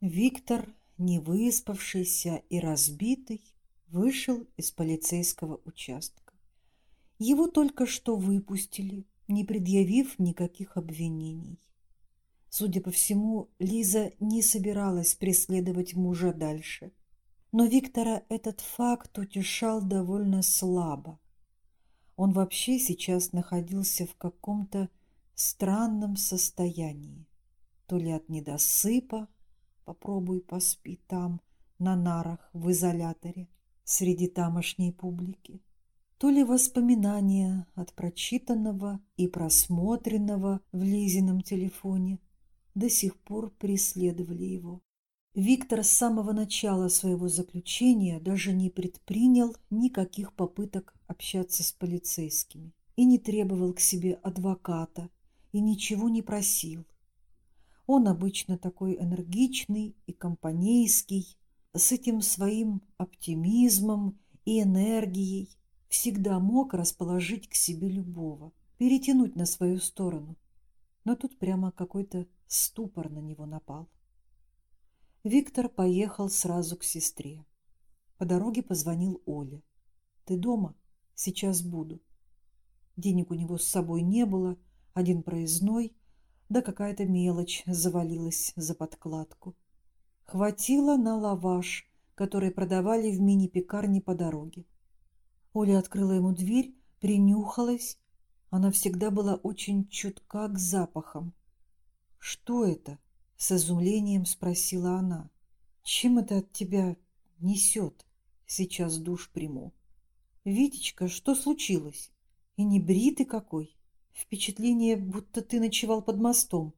Виктор, не выспавшийся и разбитый, вышел из полицейского участка. Его только что выпустили, не предъявив никаких обвинений. Судя по всему, Лиза не собиралась преследовать мужа дальше. Но Виктора этот факт утешал довольно слабо. Он вообще сейчас находился в каком-то странном состоянии. То ли от недосыпа, попробуй поспи там, на нарах, в изоляторе, среди тамошней публики, то ли воспоминания от прочитанного и просмотренного в Лизином телефоне до сих пор преследовали его. Виктор с самого начала своего заключения даже не предпринял никаких попыток общаться с полицейскими и не требовал к себе адвоката и ничего не просил. Он обычно такой энергичный и компанейский, с этим своим оптимизмом и энергией всегда мог расположить к себе любого, перетянуть на свою сторону. Но тут прямо какой-то ступор на него напал. Виктор поехал сразу к сестре. По дороге позвонил Оле. «Ты дома? Сейчас буду». Денег у него с собой не было, один проездной, да какая-то мелочь завалилась за подкладку. Хватило на лаваш, который продавали в мини-пекарне по дороге. Оля открыла ему дверь, принюхалась. Она всегда была очень чутка к запахам. «Что это?» С изумлением спросила она. Чем это от тебя несет? Сейчас душ приму. Витечка, что случилось? И не бритый какой. Впечатление, будто ты ночевал под мостом.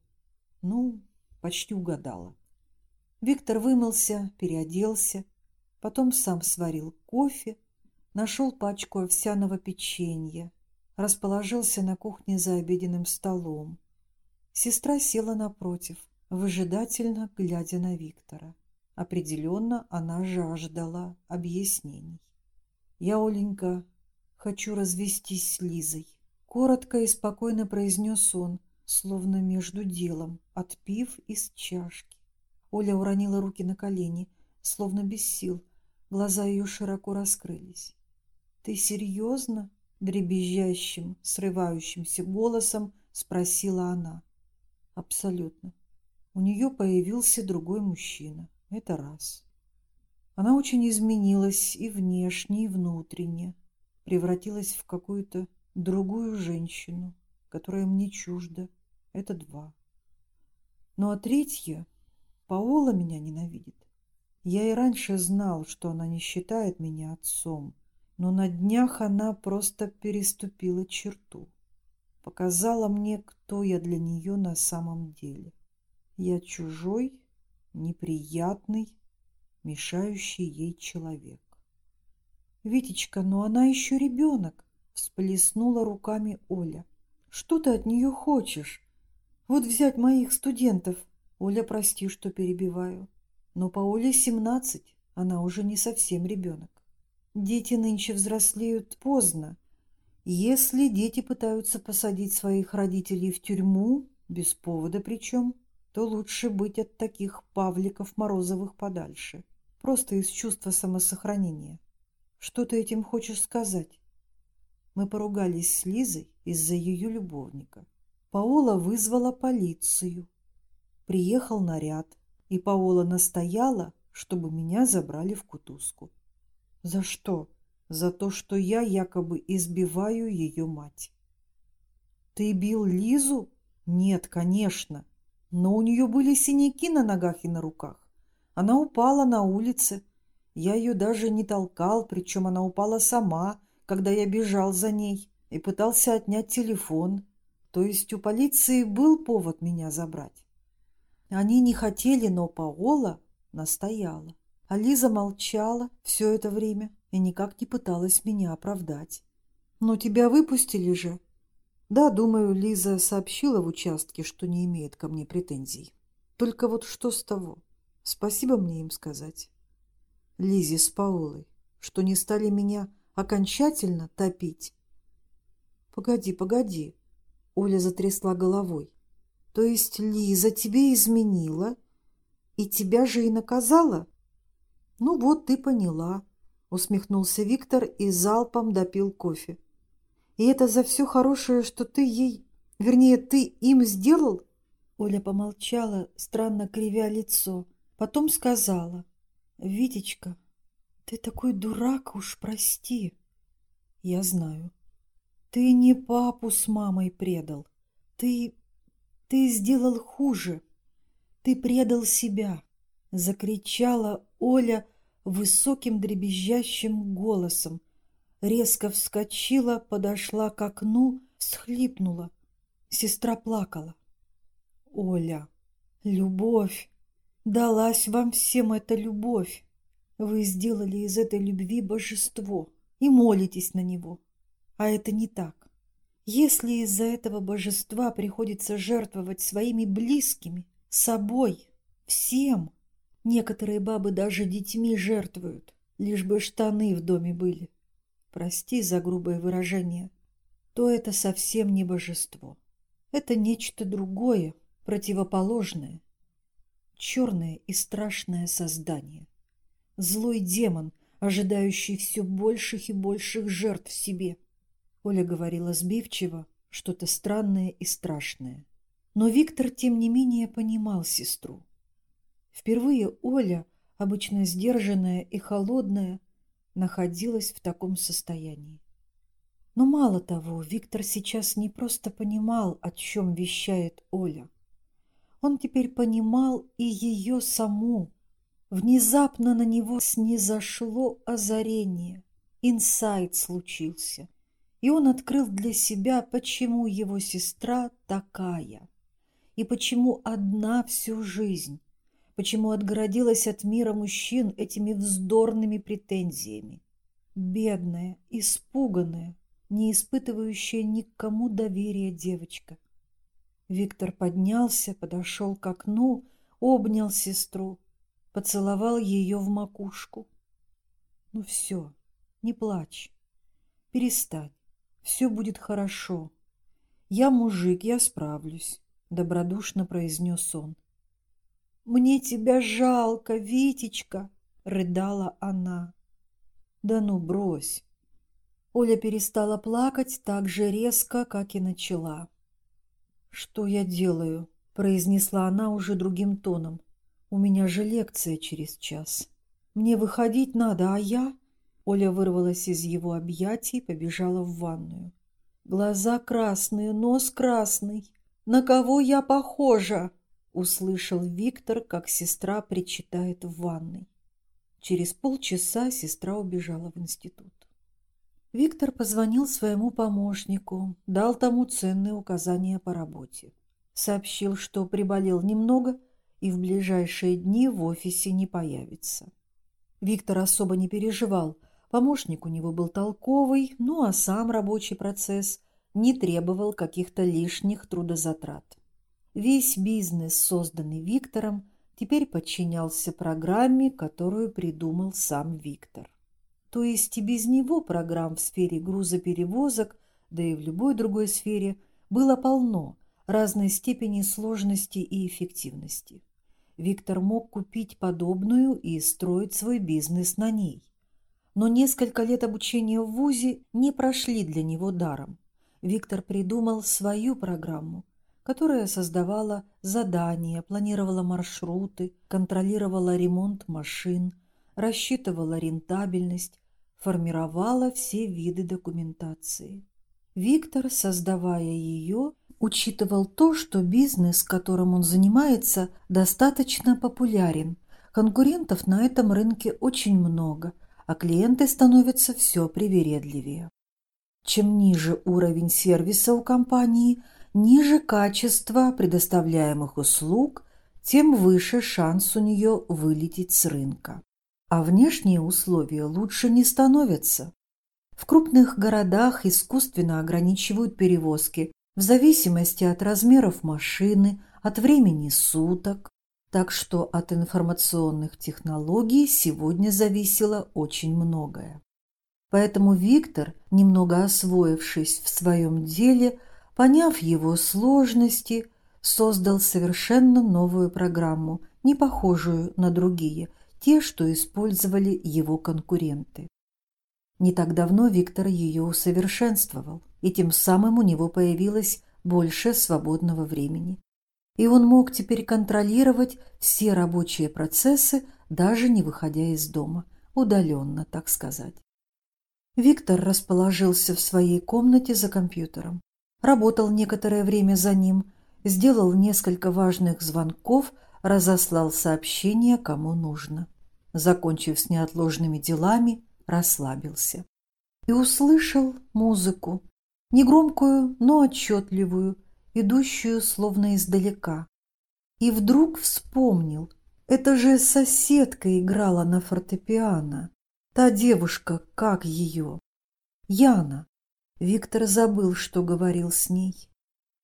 Ну, почти угадала. Виктор вымылся, переоделся, потом сам сварил кофе, нашел пачку овсяного печенья, расположился на кухне за обеденным столом. Сестра села напротив выжидательно глядя на Виктора. Определенно она жаждала объяснений. «Я, Оленька, хочу развестись с Лизой», — коротко и спокойно произнес он, словно между делом, отпив из чашки. Оля уронила руки на колени, словно без сил, глаза ее широко раскрылись. «Ты серьезно?» — дребезжащим, срывающимся голосом спросила она. «Абсолютно. У нее появился другой мужчина. Это раз. Она очень изменилась и внешне, и внутренне. Превратилась в какую-то другую женщину, которая мне чужда. Это два. Ну а третье, Паола меня ненавидит. Я и раньше знал, что она не считает меня отцом, но на днях она просто переступила черту. Показала мне, кто я для нее на самом деле. Я чужой, неприятный, мешающий ей человек. «Витечка, но она еще ребенок!» — всплеснула руками Оля. «Что ты от нее хочешь? Вот взять моих студентов!» Оля, прости, что перебиваю. Но по Оле семнадцать, она уже не совсем ребенок. Дети нынче взрослеют поздно. Если дети пытаются посадить своих родителей в тюрьму, без повода причем, то лучше быть от таких Павликов Морозовых подальше. Просто из чувства самосохранения. Что ты этим хочешь сказать? Мы поругались с Лизой из-за ее любовника. Паола вызвала полицию. Приехал наряд, и Паола настояла, чтобы меня забрали в кутузку. За что? За то, что я якобы избиваю ее мать. Ты бил Лизу? Нет, конечно но у нее были синяки на ногах и на руках. Она упала на улице. Я ее даже не толкал, причем она упала сама, когда я бежал за ней и пытался отнять телефон. То есть у полиции был повод меня забрать. Они не хотели, но Паола настояла. А молчала все это время и никак не пыталась меня оправдать. «Но тебя выпустили же», да, думаю, Лиза сообщила в участке, что не имеет ко мне претензий. Только вот что с того? Спасибо мне им сказать. Лизе с Паолой, что не стали меня окончательно топить. Погоди, погоди. Оля затрясла головой. То есть Лиза тебе изменила, И тебя же и наказала? Ну вот ты поняла, усмехнулся Виктор и залпом допил кофе. И это за все хорошее, что ты ей, вернее, ты им сделал? Оля помолчала, странно кривя лицо, потом сказала: "Витечка, ты такой дурак, уж прости. Я знаю. Ты не папу с мамой предал. Ты ты сделал хуже. Ты предал себя, закричала Оля высоким дребезжащим голосом. Резко вскочила, подошла к окну, всхлипнула. Сестра плакала. Оля, любовь, далась вам всем эта любовь. Вы сделали из этой любви божество и молитесь на него. А это не так. Если из-за этого божества приходится жертвовать своими близкими, собой, всем, некоторые бабы даже детьми жертвуют, лишь бы штаны в доме были. Прости за грубое выражение, то это совсем не божество. Это нечто другое, противоположное, черное и страшное создание злой демон, ожидающий все больших и больших жертв себе. Оля говорила сбивчиво, что-то странное и страшное. Но Виктор, тем не менее, понимал сестру. Впервые Оля, обычно сдержанная и холодная, находилась в таком состоянии. Но мало того, Виктор сейчас не просто понимал, о чем вещает Оля. Он теперь понимал и ее саму, Внезапно на него снизошло озарение. Инсайт случился. И он открыл для себя, почему его сестра такая. И почему одна всю жизнь. Почему отгородилась от мира мужчин этими вздорными претензиями. Бедная, испуганная, не испытывающая никому доверия девочка. Виктор поднялся, подошел к окну, обнял сестру, поцеловал ее в макушку. Ну все, не плачь, перестань, все будет хорошо. Я мужик, я справлюсь, добродушно произнес он. Мне тебя жалко, Витечка, рыдала она. Да ну брось. Оля перестала плакать так же резко, как и начала. Что я делаю? произнесла она уже другим тоном. У меня же лекция через час. Мне выходить надо, а я... Оля вырвалась из его объятий и побежала в ванную. Глаза красные, нос красный. На кого я похожа? Услышал Виктор, как сестра причитает в ванной. Через полчаса сестра убежала в институт. Виктор позвонил своему помощнику, дал тому ценные указания по работе. Сообщил, что приболел немного – и в ближайшие дни в офисе не появится. Виктор особо не переживал. Помощник у него был толковый, ну а сам рабочий процесс не требовал каких-то лишних трудозатрат. Весь бизнес, созданный Виктором, теперь подчинялся программе, которую придумал сам Виктор. То есть и без него программ в сфере грузоперевозок, да и в любой другой сфере, было полно разной степени сложности и эффективности. Виктор мог купить подобную и строить свой бизнес на ней. Но несколько лет обучения в ВУЗе не прошли для него даром. Виктор придумал свою программу, которая создавала задания, планировала маршруты, контролировала ремонт машин, рассчитывала рентабельность, формировала все виды документации. Виктор, создавая ее, учитывал то, что бизнес, которым он занимается, достаточно популярен. Конкурентов на этом рынке очень много, а клиенты становятся все привередливее. Чем ниже уровень сервиса у компании, ниже качество предоставляемых услуг, тем выше шанс у нее вылететь с рынка. А внешние условия лучше не становятся. В крупных городах искусственно ограничивают перевозки в зависимости от размеров машины, от времени суток. Так что от информационных технологий сегодня зависело очень многое. Поэтому Виктор, немного освоившись в своем деле, поняв его сложности, создал совершенно новую программу, не похожую на другие, те, что использовали его конкуренты. Не так давно Виктор ее усовершенствовал, и тем самым у него появилось больше свободного времени. И он мог теперь контролировать все рабочие процессы, даже не выходя из дома, удаленно, так сказать. Виктор расположился в своей комнате за компьютером, работал некоторое время за ним, сделал несколько важных звонков, разослал сообщения, кому нужно. Закончив с неотложными делами, расслабился. И услышал музыку, негромкую, но отчетливую, идущую словно издалека. И вдруг вспомнил, это же соседка играла на фортепиано. Та девушка, как ее? Яна. Виктор забыл, что говорил с ней.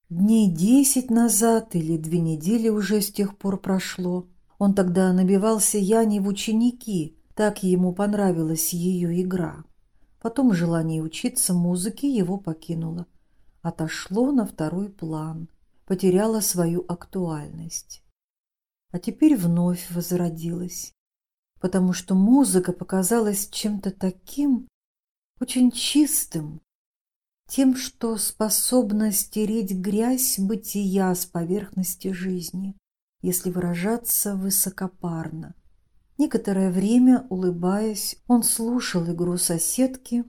Дней десять назад или две недели уже с тех пор прошло. Он тогда набивался Яне в ученики, так ему понравилась ее игра. Потом желание учиться музыке его покинуло. Отошло на второй план, потеряло свою актуальность. А теперь вновь возродилось, потому что музыка показалась чем-то таким очень чистым, тем, что способно стереть грязь бытия с поверхности жизни, если выражаться высокопарно. Некоторое время, улыбаясь, он слушал игру соседки,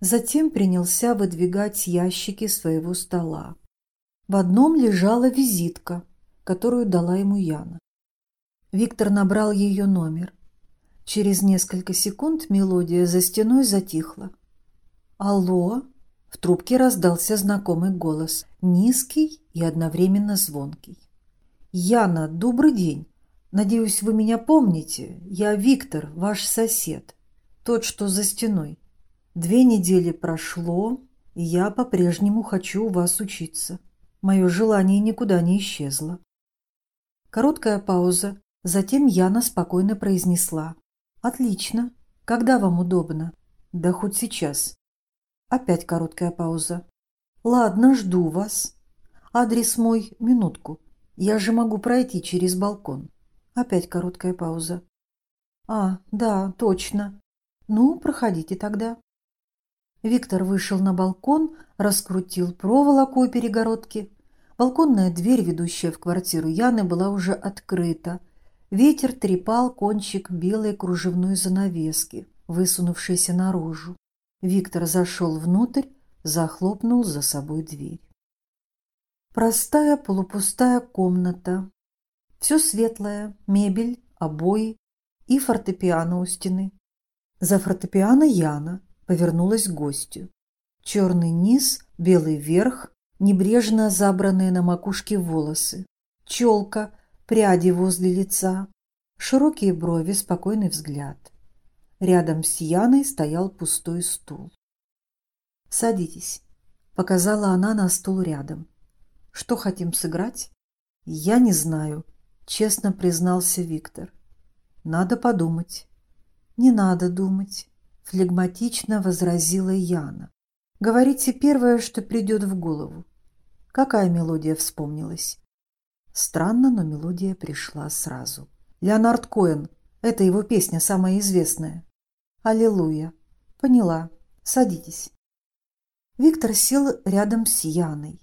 затем принялся выдвигать ящики своего стола. В одном лежала визитка, которую дала ему Яна. Виктор набрал ее номер. Через несколько секунд мелодия за стеной затихла. «Алло?» В трубке раздался знакомый голос, низкий и одновременно звонкий. «Яна, добрый день. Надеюсь, вы меня помните. Я Виктор, ваш сосед. Тот, что за стеной. Две недели прошло, и я по-прежнему хочу у вас учиться. Мое желание никуда не исчезло». Короткая пауза. Затем Яна спокойно произнесла. «Отлично. Когда вам удобно?» «Да хоть сейчас. Опять короткая пауза. «Ладно, жду вас. Адрес мой – минутку. Я же могу пройти через балкон». Опять короткая пауза. «А, да, точно. Ну, проходите тогда». Виктор вышел на балкон, раскрутил проволоку у перегородки. Балконная дверь, ведущая в квартиру Яны, была уже открыта. Ветер трепал кончик белой кружевной занавески, высунувшейся наружу. Виктор зашел внутрь, захлопнул за собой дверь. Простая полупустая комната. Все светлое, мебель, обои и фортепиано у стены. За фортепиано Яна повернулась к гостю. Черный низ, белый верх, небрежно забранные на макушке волосы, челка, пряди возле лица, широкие брови, спокойный взгляд. Рядом с Яной стоял пустой стул. «Садитесь», — показала она на стул рядом. «Что хотим сыграть?» «Я не знаю», — честно признался Виктор. «Надо подумать». «Не надо думать», — флегматично возразила Яна. «Говорите первое, что придет в голову». Какая мелодия вспомнилась? Странно, но мелодия пришла сразу. Леонард Коэн. Это его песня, самая известная. Аллилуйя. Поняла. Садитесь. Виктор сел рядом с Яной.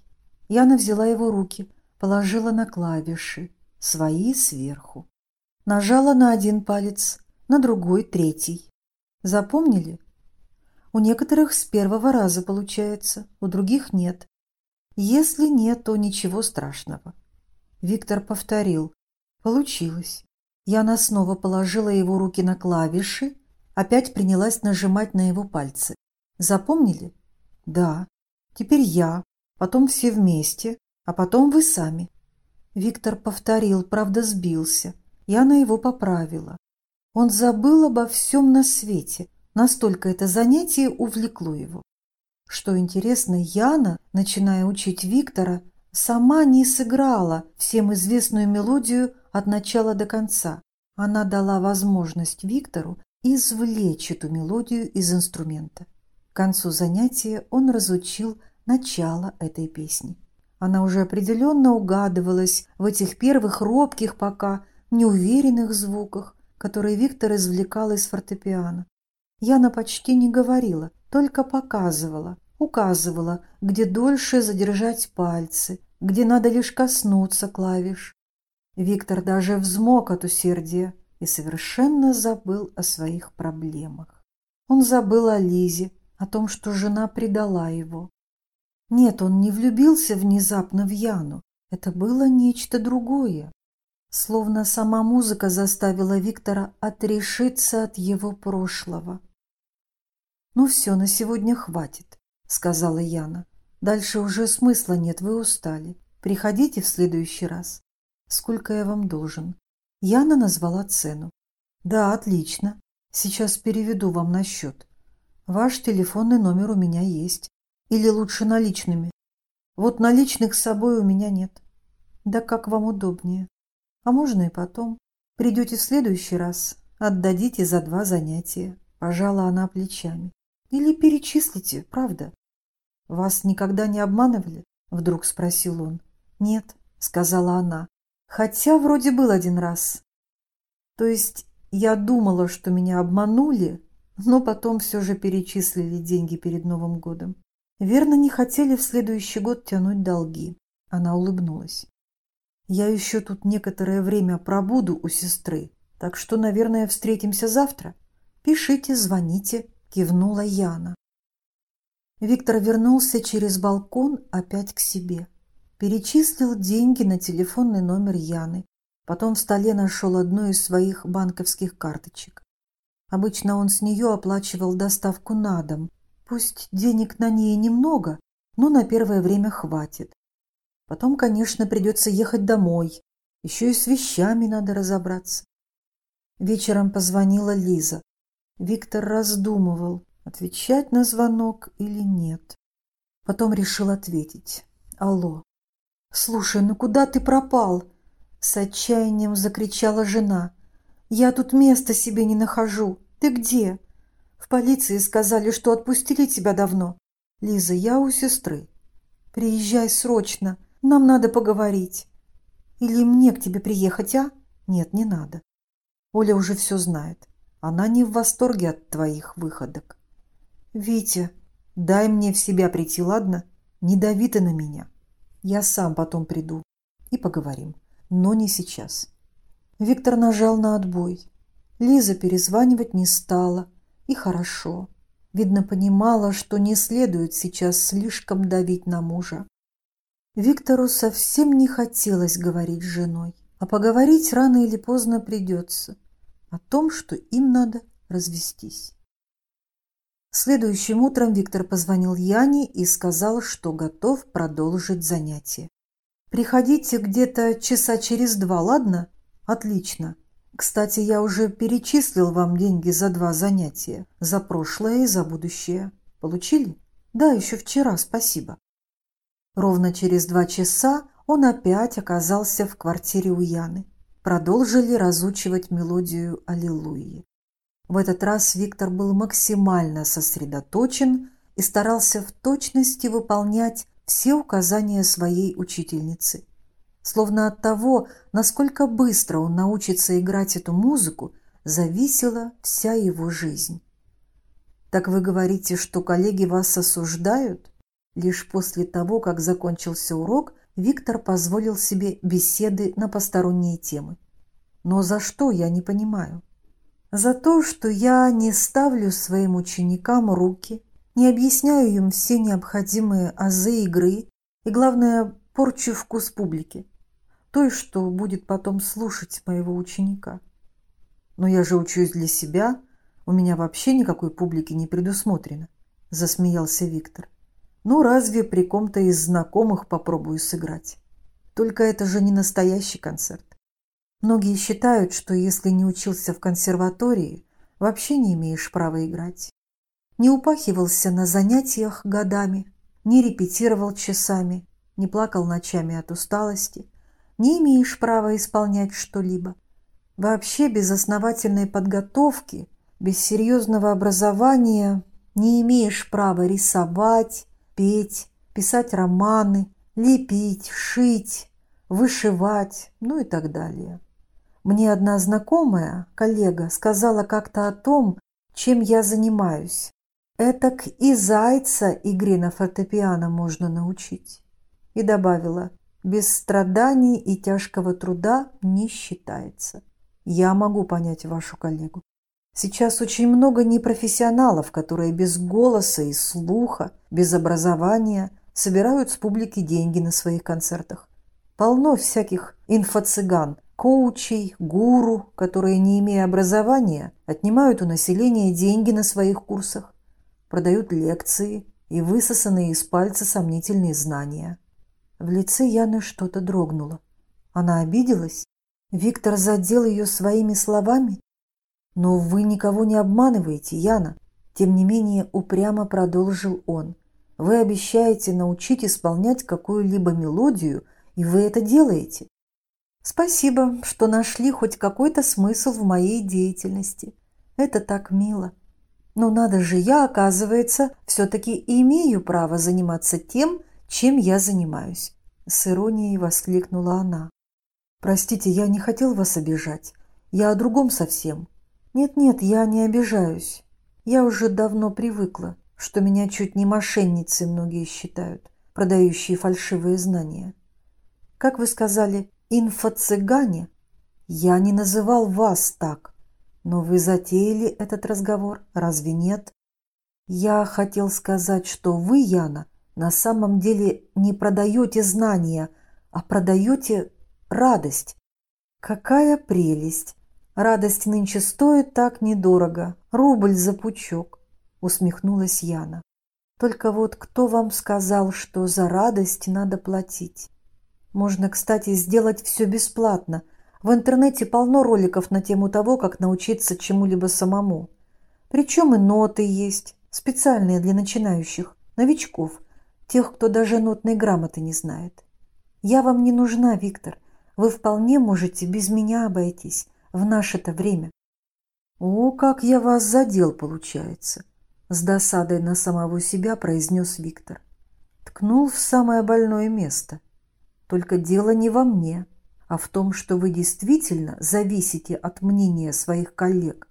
Яна взяла его руки, положила на клавиши, свои сверху. Нажала на один палец, на другой третий. Запомнили? У некоторых с первого раза получается, у других нет. Если нет, то ничего страшного. Виктор повторил. Получилось. Яна снова положила его руки на клавиши, опять принялась нажимать на его пальцы. Запомнили? Да. Теперь я, потом все вместе, а потом вы сами. Виктор повторил, правда сбился. Я на его поправила. Он забыл обо всем на свете. Настолько это занятие увлекло его. Что интересно, Яна, начиная учить Виктора, сама не сыграла всем известную мелодию от начала до конца. Она дала возможность Виктору извлечь эту мелодию из инструмента. К концу занятия он разучил начало этой песни. Она уже определенно угадывалась в этих первых робких пока, неуверенных звуках, которые Виктор извлекал из фортепиано. Яна почти не говорила, только показывала, указывала, где дольше задержать пальцы, где надо лишь коснуться клавиш. Виктор даже взмок от усердия и совершенно забыл о своих проблемах. Он забыл о Лизе, о том, что жена предала его. Нет, он не влюбился внезапно в Яну. Это было нечто другое. Словно сама музыка заставила Виктора отрешиться от его прошлого. «Ну все, на сегодня хватит», — сказала Яна. «Дальше уже смысла нет, вы устали. Приходите в следующий раз. Сколько я вам должен?» Яна назвала цену. «Да, отлично. Сейчас переведу вам на счет. Ваш телефонный номер у меня есть. Или лучше наличными? Вот наличных с собой у меня нет. Да как вам удобнее. А можно и потом. Придете в следующий раз, отдадите за два занятия. Пожала она плечами. Или перечислите, правда? Вас никогда не обманывали? Вдруг спросил он. Нет, сказала она. Хотя вроде был один раз. То есть я думала, что меня обманули, но потом все же перечислили деньги перед Новым годом. Верно, не хотели в следующий год тянуть долги. Она улыбнулась. Я еще тут некоторое время пробуду у сестры, так что, наверное, встретимся завтра. Пишите, звоните, кивнула Яна. Виктор вернулся через балкон опять к себе. Перечислил деньги на телефонный номер Яны. Потом в столе нашел одну из своих банковских карточек. Обычно он с нее оплачивал доставку на дом, Пусть денег на ней немного, но на первое время хватит. Потом, конечно, придется ехать домой. Еще и с вещами надо разобраться. Вечером позвонила Лиза. Виктор раздумывал, отвечать на звонок или нет. Потом решил ответить. «Алло». «Слушай, ну куда ты пропал?» С отчаянием закричала жена. «Я тут места себе не нахожу. Ты где?» В полиции сказали, что отпустили тебя давно. Лиза, я у сестры. Приезжай срочно, нам надо поговорить. Или мне к тебе приехать, а? Нет, не надо. Оля уже все знает. Она не в восторге от твоих выходок. Витя, дай мне в себя прийти, ладно? Не дави ты на меня. Я сам потом приду и поговорим, но не сейчас. Виктор нажал на отбой. Лиза перезванивать не стала, и хорошо. Видно, понимала, что не следует сейчас слишком давить на мужа. Виктору совсем не хотелось говорить с женой, а поговорить рано или поздно придется о том, что им надо развестись. Следующим утром Виктор позвонил Яне и сказал, что готов продолжить занятие. «Приходите где-то часа через два, ладно? Отлично. Кстати, я уже перечислил вам деньги за два занятия, за прошлое и за будущее. Получили? Да, еще вчера, спасибо. Ровно через два часа он опять оказался в квартире у Яны. Продолжили разучивать мелодию «Аллилуйи». В этот раз Виктор был максимально сосредоточен и старался в точности выполнять все указания своей учительницы. Словно от того, насколько быстро он научится играть эту музыку, зависела вся его жизнь. «Так вы говорите, что коллеги вас осуждают?» Лишь после того, как закончился урок, Виктор позволил себе беседы на посторонние темы. «Но за что, я не понимаю?» «За то, что я не ставлю своим ученикам руки, не объясняю им все необходимые азы игры и, главное, порчу вкус публики той, что будет потом слушать моего ученика. Но я же учусь для себя, у меня вообще никакой публики не предусмотрено, засмеялся Виктор. Ну, разве при ком-то из знакомых попробую сыграть? Только это же не настоящий концерт. Многие считают, что если не учился в консерватории, вообще не имеешь права играть. Не упахивался на занятиях годами, не репетировал часами, не плакал ночами от усталости – не имеешь права исполнять что-либо. Вообще без основательной подготовки, без серьезного образования не имеешь права рисовать, петь, писать романы, лепить, шить, вышивать, ну и так далее. Мне одна знакомая, коллега, сказала как-то о том, чем я занимаюсь. Этак и зайца игре на фортепиано можно научить. И добавила, без страданий и тяжкого труда не считается. Я могу понять вашу коллегу. Сейчас очень много непрофессионалов, которые без голоса и слуха, без образования собирают с публики деньги на своих концертах. Полно всяких инфо-цыган, коучей, гуру, которые, не имея образования, отнимают у населения деньги на своих курсах, продают лекции и высосанные из пальца сомнительные знания. В лице Яны что-то дрогнуло. Она обиделась? Виктор задел ее своими словами? Но вы никого не обманываете, Яна. Тем не менее, упрямо продолжил он. Вы обещаете научить исполнять какую-либо мелодию, и вы это делаете. Спасибо, что нашли хоть какой-то смысл в моей деятельности. Это так мило. Но надо же, я, оказывается, все-таки имею право заниматься тем, чем я занимаюсь. С иронией воскликнула она. Простите, я не хотел вас обижать. Я о другом совсем. Нет-нет, я не обижаюсь. Я уже давно привыкла, что меня чуть не мошенницей многие считают, продающие фальшивые знания. Как вы сказали, инфо-цыгане? Я не называл вас так. Но вы затеяли этот разговор, разве нет? Я хотел сказать, что вы, Яна, на самом деле не продаете знания, а продаете радость. Какая прелесть! Радость нынче стоит так недорого. Рубль за пучок, усмехнулась Яна. Только вот кто вам сказал, что за радость надо платить? Можно, кстати, сделать все бесплатно. В интернете полно роликов на тему того, как научиться чему-либо самому. Причем и ноты есть, специальные для начинающих, новичков, тех, кто даже нотной грамоты не знает. Я вам не нужна, Виктор. Вы вполне можете без меня обойтись в наше-то время. О, как я вас задел, получается, с досадой на самого себя произнес Виктор. Ткнул в самое больное место – только дело не во мне, а в том, что вы действительно зависите от мнения своих коллег.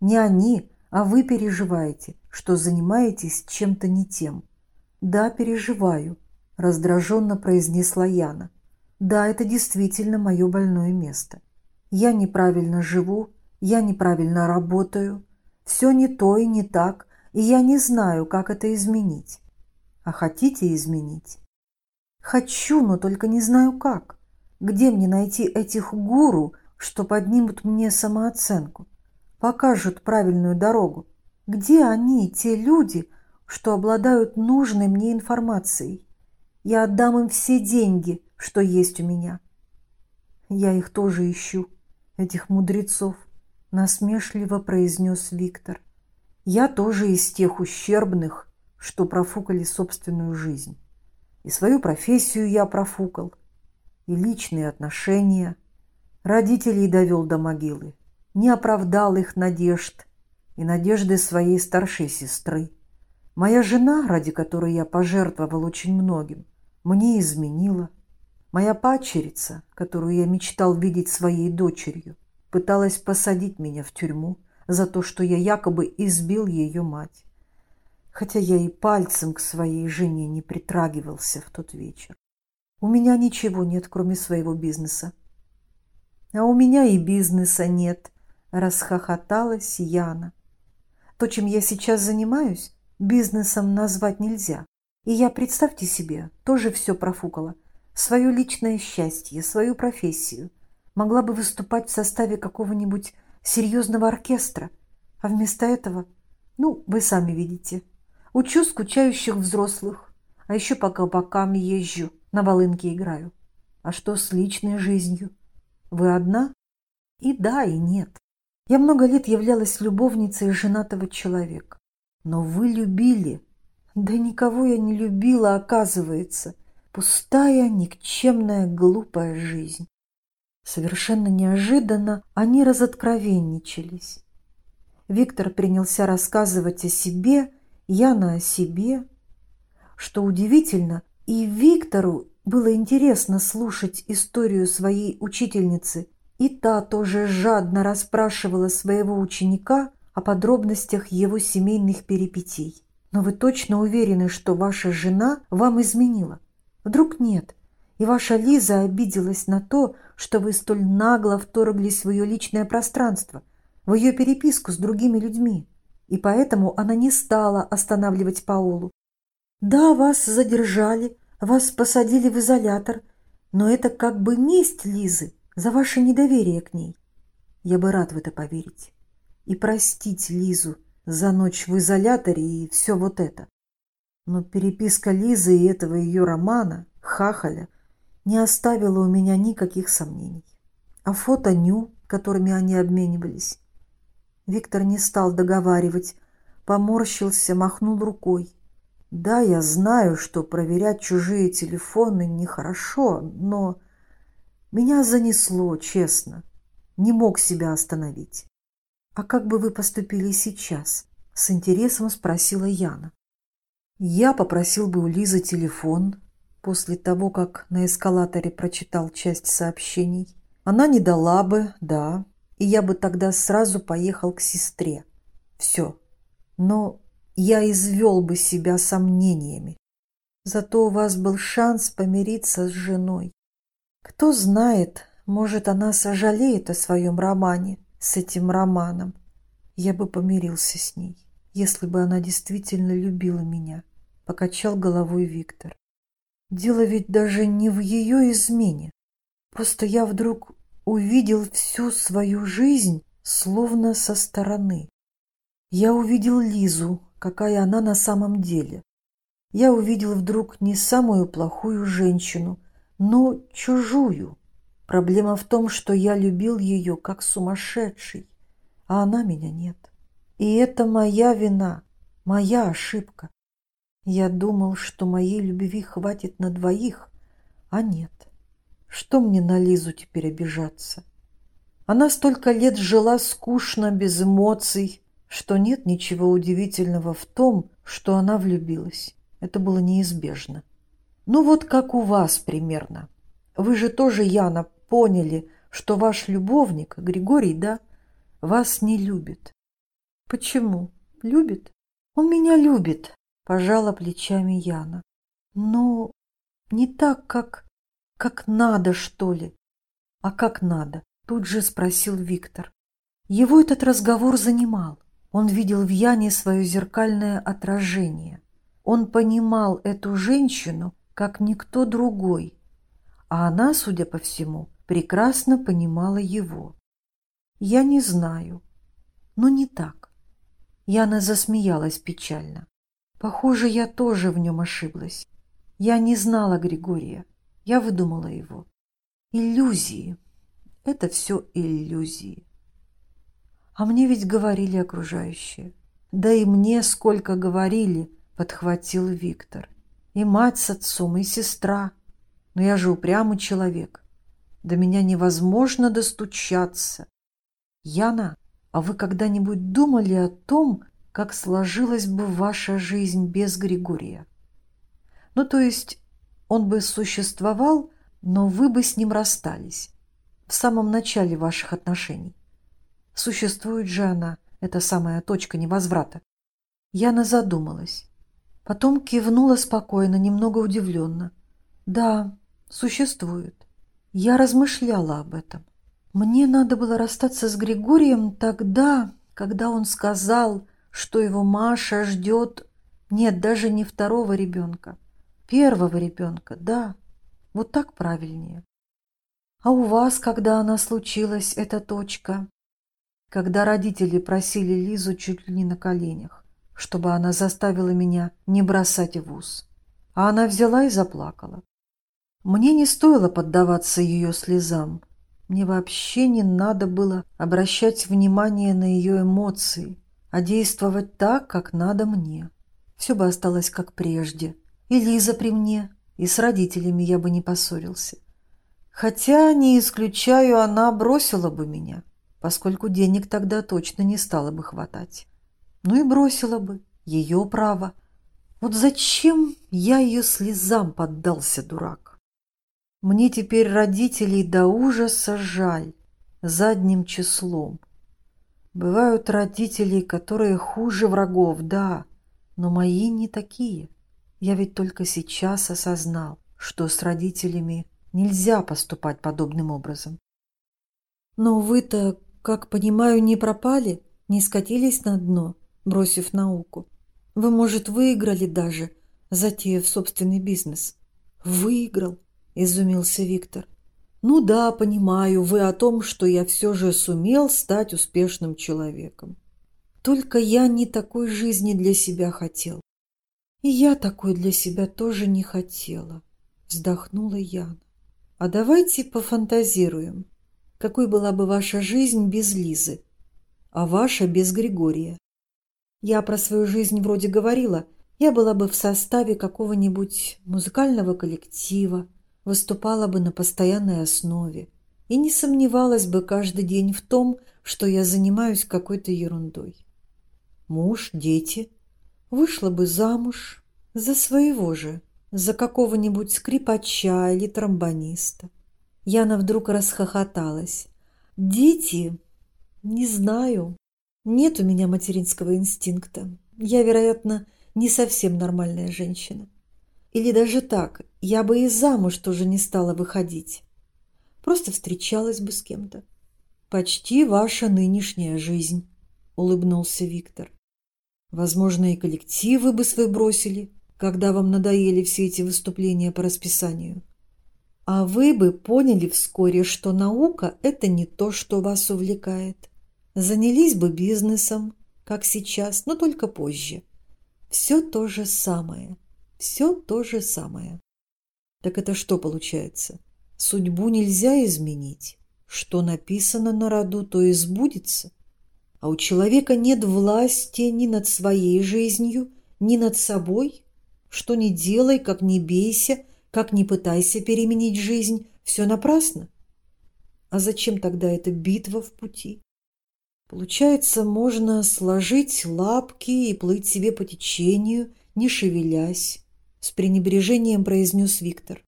Не они, а вы переживаете, что занимаетесь чем-то не тем. Да, переживаю, раздраженно произнесла Яна. Да, это действительно мое больное место. Я неправильно живу, я неправильно работаю, все не то и не так, и я не знаю, как это изменить. А хотите изменить? Хочу, но только не знаю как. Где мне найти этих гуру, что поднимут мне самооценку, покажут правильную дорогу? Где они, те люди, что обладают нужной мне информацией? Я отдам им все деньги, что есть у меня. Я их тоже ищу, этих мудрецов, насмешливо произнес Виктор. Я тоже из тех ущербных, что профукали собственную жизнь. И свою профессию я профукал, и личные отношения. Родителей довел до могилы, не оправдал их надежд и надежды своей старшей сестры. Моя жена, ради которой я пожертвовал очень многим, мне изменила. Моя пачерица, которую я мечтал видеть своей дочерью, пыталась посадить меня в тюрьму за то, что я якобы избил ее мать хотя я и пальцем к своей жене не притрагивался в тот вечер. У меня ничего нет, кроме своего бизнеса. А у меня и бизнеса нет, расхохоталась Яна. То, чем я сейчас занимаюсь, бизнесом назвать нельзя. И я, представьте себе, тоже все профукала. Свое личное счастье, свою профессию. Могла бы выступать в составе какого-нибудь серьезного оркестра. А вместо этого, ну, вы сами видите, Учу скучающих взрослых, а еще по кабакам езжу, на волынке играю. А что с личной жизнью? Вы одна? И да, и нет. Я много лет являлась любовницей женатого человека. Но вы любили. Да никого я не любила, оказывается. Пустая, никчемная, глупая жизнь. Совершенно неожиданно они разоткровенничались. Виктор принялся рассказывать о себе Яна о себе. Что удивительно, и Виктору было интересно слушать историю своей учительницы И та тоже жадно расспрашивала своего ученика о подробностях его семейных перипетий. Но вы точно уверены, что ваша жена вам изменила? Вдруг нет? И ваша Лиза обиделась на то, что вы столь нагло вторглись в ее личное пространство, в ее переписку с другими людьми. И поэтому она не стала останавливать Паулу. Да, вас задержали, вас посадили в изолятор, но это как бы месть Лизы за ваше недоверие к ней. Я бы рад в это поверить. И простить Лизу за ночь в изоляторе и все вот это. Но переписка Лизы и этого ее романа, Хахаля, не оставила у меня никаких сомнений. А фото Ню, которыми они обменивались. Виктор не стал договаривать, поморщился, махнул рукой. Да, я знаю, что проверять чужие телефоны нехорошо, но меня занесло, честно. Не мог себя остановить. «А как бы вы поступили сейчас?» – с интересом спросила Яна. Я попросил бы у Лизы телефон после того, как на эскалаторе прочитал часть сообщений. Она не дала бы, да, и я бы тогда сразу поехал к сестре. Все. Но я извел бы себя сомнениями. Зато у вас был шанс помириться с женой. Кто знает, может, она сожалеет о своем романе с этим романом. Я бы помирился с ней, если бы она действительно любила меня, покачал головой Виктор. Дело ведь даже не в ее измене. Просто я вдруг увидел всю свою жизнь словно со стороны. Я увидел Лизу, какая она на самом деле. Я увидел вдруг не самую плохую женщину, но чужую. Проблема в том, что я любил ее как сумасшедший, а она меня нет. И это моя вина, моя ошибка. Я думал, что моей любви хватит на двоих, а нет. Что мне на Лизу теперь обижаться? Она столько лет жила скучно, без эмоций, что нет ничего удивительного в том, что она влюбилась. Это было неизбежно. Ну вот как у вас примерно. Вы же тоже, Яна, поняли, что ваш любовник, Григорий, да, вас не любит. Почему? Любит? Он меня любит, пожала плечами Яна. Но не так, как... как надо, что ли. А как надо? Тут же спросил Виктор. Его этот разговор занимал. Он видел в Яне свое зеркальное отражение. Он понимал эту женщину как никто другой, а она, судя по всему, прекрасно понимала его. Я не знаю, но не так. Яна засмеялась печально. Похоже, я тоже в нем ошиблась. Я не знала Григория, я выдумала его. Иллюзии. Это все иллюзии. А мне ведь говорили окружающие. Да и мне сколько говорили, подхватил Виктор. И мать с отцом, и сестра. Но я же упрямый человек. До меня невозможно достучаться. Яна, а вы когда-нибудь думали о том, как сложилась бы ваша жизнь без Григория? Ну, то есть он бы существовал, но вы бы с ним расстались в самом начале ваших отношений. Существует же она, эта самая точка невозврата. Яна задумалась. Потом кивнула спокойно, немного удивленно. Да, существует. Я размышляла об этом. Мне надо было расстаться с Григорием тогда, когда он сказал, что его Маша ждет... Нет, даже не второго ребенка. Первого ребенка, да. Вот так правильнее. А у вас, когда она случилась, эта точка? когда родители просили Лизу чуть ли не на коленях, чтобы она заставила меня не бросать вуз. А она взяла и заплакала. Мне не стоило поддаваться ее слезам. Мне вообще не надо было обращать внимание на ее эмоции, а действовать так, как надо мне. Все бы осталось как прежде. И Лиза при мне, и с родителями я бы не поссорился. Хотя, не исключаю, она бросила бы меня поскольку денег тогда точно не стало бы хватать. Ну и бросила бы. Ее право. Вот зачем я ее слезам поддался, дурак? Мне теперь родителей до ужаса жаль. задним числом. Бывают родители, которые хуже врагов, да, но мои не такие. Я ведь только сейчас осознал, что с родителями нельзя поступать подобным образом. Но вы-то, как понимаю, не пропали, не скатились на дно, бросив науку. Вы, может, выиграли даже, затеяв собственный бизнес. Выиграл, изумился Виктор. Ну да, понимаю, вы о том, что я все же сумел стать успешным человеком. Только я не такой жизни для себя хотел. И я такой для себя тоже не хотела, вздохнула Яна. А давайте пофантазируем. Какой была бы ваша жизнь без Лизы, а ваша без Григория? Я про свою жизнь вроде говорила. Я была бы в составе какого-нибудь музыкального коллектива, выступала бы на постоянной основе и не сомневалась бы каждый день в том, что я занимаюсь какой-то ерундой. Муж, дети. Вышла бы замуж за своего же, за какого-нибудь скрипача или тромбониста. Яна вдруг расхохоталась. Дети? Не знаю. Нет у меня материнского инстинкта. Я, вероятно, не совсем нормальная женщина. Или даже так, я бы и замуж тоже не стала выходить. Просто встречалась бы с кем-то. Почти ваша нынешняя жизнь, улыбнулся Виктор. Возможно, и коллективы бы свой бросили, когда вам надоели все эти выступления по расписанию. А вы бы поняли вскоре, что наука – это не то, что вас увлекает. Занялись бы бизнесом, как сейчас, но только позже. Все то же самое. Все то же самое. Так это что получается? Судьбу нельзя изменить. Что написано на роду, то и сбудется. А у человека нет власти ни над своей жизнью, ни над собой. Что ни делай, как ни бейся, как ни пытайся переменить жизнь, все напрасно. А зачем тогда эта битва в пути? Получается, можно сложить лапки и плыть себе по течению, не шевелясь, с пренебрежением произнес Виктор.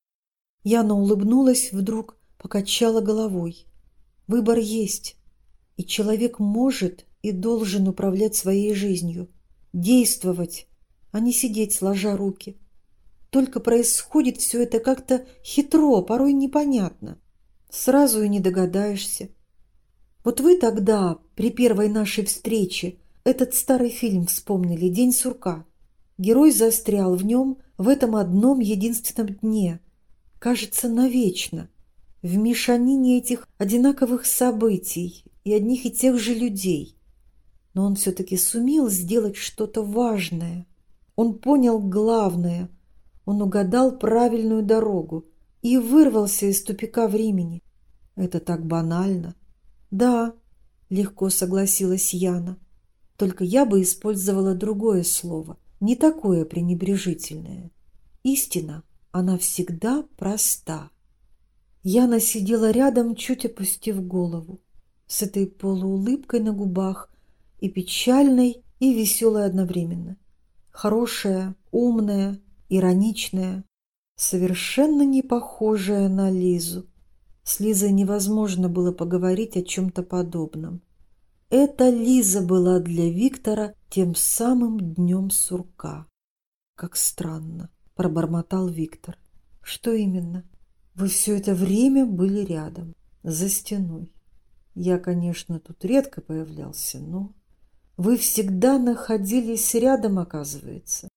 Яна улыбнулась вдруг, покачала головой. Выбор есть, и человек может и должен управлять своей жизнью, действовать, а не сидеть сложа руки. Только происходит все это как-то хитро, порой непонятно. Сразу и не догадаешься, вот вы тогда, при первой нашей встрече, этот старый фильм вспомнили «День сурка». Герой застрял в нем в этом одном единственном дне. Кажется, навечно. В мешанине этих одинаковых событий и одних и тех же людей. Но он все-таки сумел сделать что-то важное. Он понял главное. Он угадал правильную дорогу и вырвался из тупика времени. Это так банально. «Да», — легко согласилась Яна. «Только я бы использовала другое слово, не такое пренебрежительное. Истина, она всегда проста». Яна сидела рядом, чуть опустив голову, с этой полуулыбкой на губах и печальной, и веселой одновременно. Хорошая, умная, ироничная, совершенно не похожая на Лизу. С Лизой невозможно было поговорить о чем-то подобном. Это Лиза была для Виктора тем самым днем сурка. «Как странно», — пробормотал Виктор. «Что именно?» «Вы все это время были рядом, за стеной. Я, конечно, тут редко появлялся, но вы всегда находились рядом, оказывается.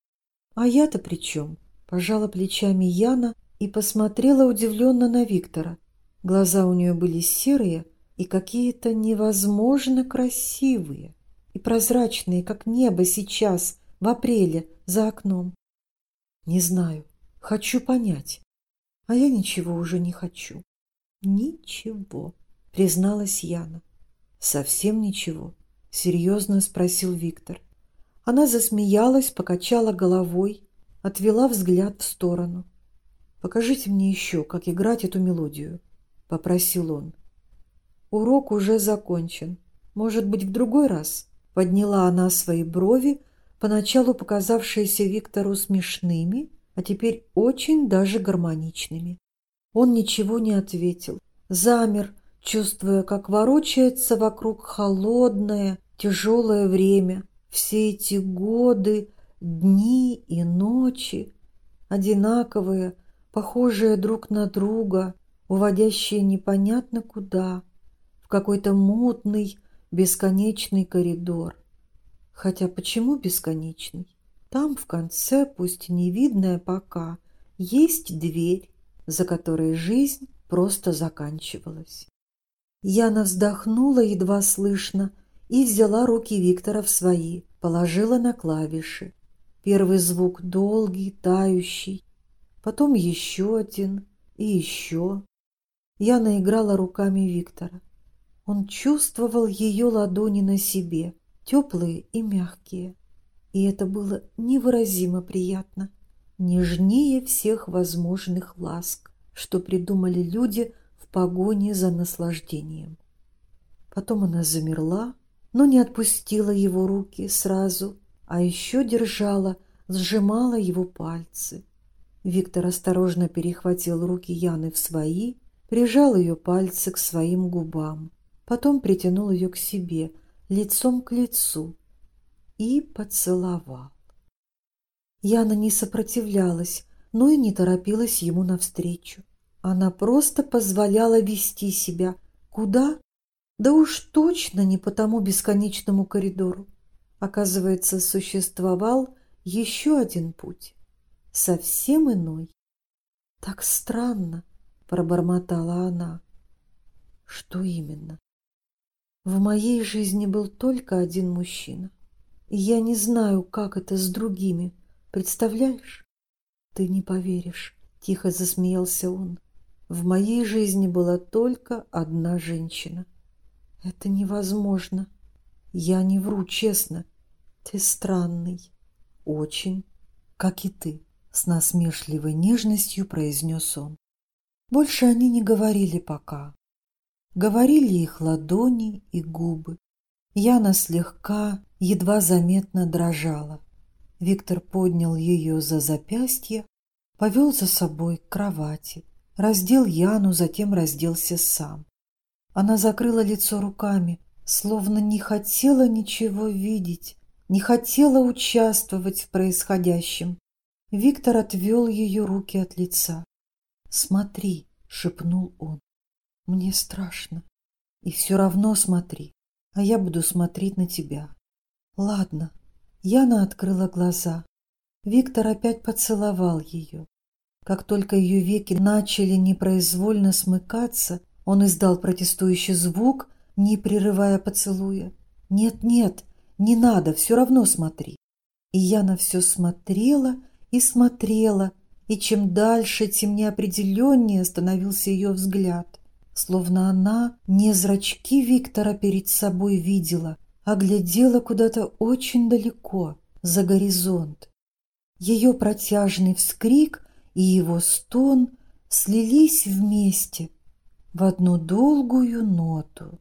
А я-то при чем?» Пожала плечами Яна и посмотрела удивленно на Виктора. Глаза у нее были серые и какие-то невозможно красивые и прозрачные, как небо сейчас, в апреле, за окном. Не знаю, хочу понять. А я ничего уже не хочу. Ничего, призналась Яна. Совсем ничего, серьезно спросил Виктор. Она засмеялась, покачала головой, отвела взгляд в сторону. Покажите мне еще, как играть эту мелодию. — попросил он. «Урок уже закончен. Может быть, в другой раз?» Подняла она свои брови, поначалу показавшиеся Виктору смешными, а теперь очень даже гармоничными. Он ничего не ответил. Замер, чувствуя, как ворочается вокруг холодное, тяжелое время, все эти годы, дни и ночи, одинаковые, похожие друг на друга, уводящие непонятно куда, какой-то мутный, бесконечный коридор. Хотя почему бесконечный? Там в конце, пусть невидная пока, есть дверь, за которой жизнь просто заканчивалась. Яна вздохнула едва слышно и взяла руки Виктора в свои, положила на клавиши. Первый звук долгий, тающий, потом еще один и еще. Яна играла руками Виктора. Он чувствовал ее ладони на себе, теплые и мягкие. И это было невыразимо приятно, нежнее всех возможных ласк, что придумали люди в погоне за наслаждением. Потом она замерла, но не отпустила его руки сразу, а еще держала, сжимала его пальцы. Виктор осторожно перехватил руки Яны в свои, прижал ее пальцы к своим губам, потом притянул ее к себе, лицом к лицу, и поцеловал. Яна не сопротивлялась, но и не торопилась ему навстречу. Она просто позволяла вести себя. Куда? Да уж точно не по тому бесконечному коридору. Оказывается, существовал еще один путь, совсем иной. Так странно, пробормотала она. Что именно? В моей жизни был только один мужчина. И я не знаю, как это с другими. Представляешь? Ты не поверишь, тихо засмеялся он. В моей жизни была только одна женщина. Это невозможно. Я не вру, честно. Ты странный. Очень. Как и ты, с насмешливой нежностью произнес он. Больше они не говорили пока. Говорили их ладони и губы. Яна слегка, едва заметно дрожала. Виктор поднял ее за запястье, повел за собой к кровати, раздел Яну, затем разделся сам. Она закрыла лицо руками, словно не хотела ничего видеть, не хотела участвовать в происходящем. Виктор отвел ее руки от лица. «Смотри», — шепнул он, — «мне страшно. И все равно смотри, а я буду смотреть на тебя». «Ладно». Яна открыла глаза. Виктор опять поцеловал ее. Как только ее веки начали непроизвольно смыкаться, он издал протестующий звук, не прерывая поцелуя. «Нет-нет, не надо, все равно смотри». И я на все смотрела и смотрела, и чем дальше, тем неопределеннее становился ее взгляд. Словно она не зрачки Виктора перед собой видела, а глядела куда-то очень далеко, за горизонт. Ее протяжный вскрик и его стон слились вместе – в одну долгую ноту.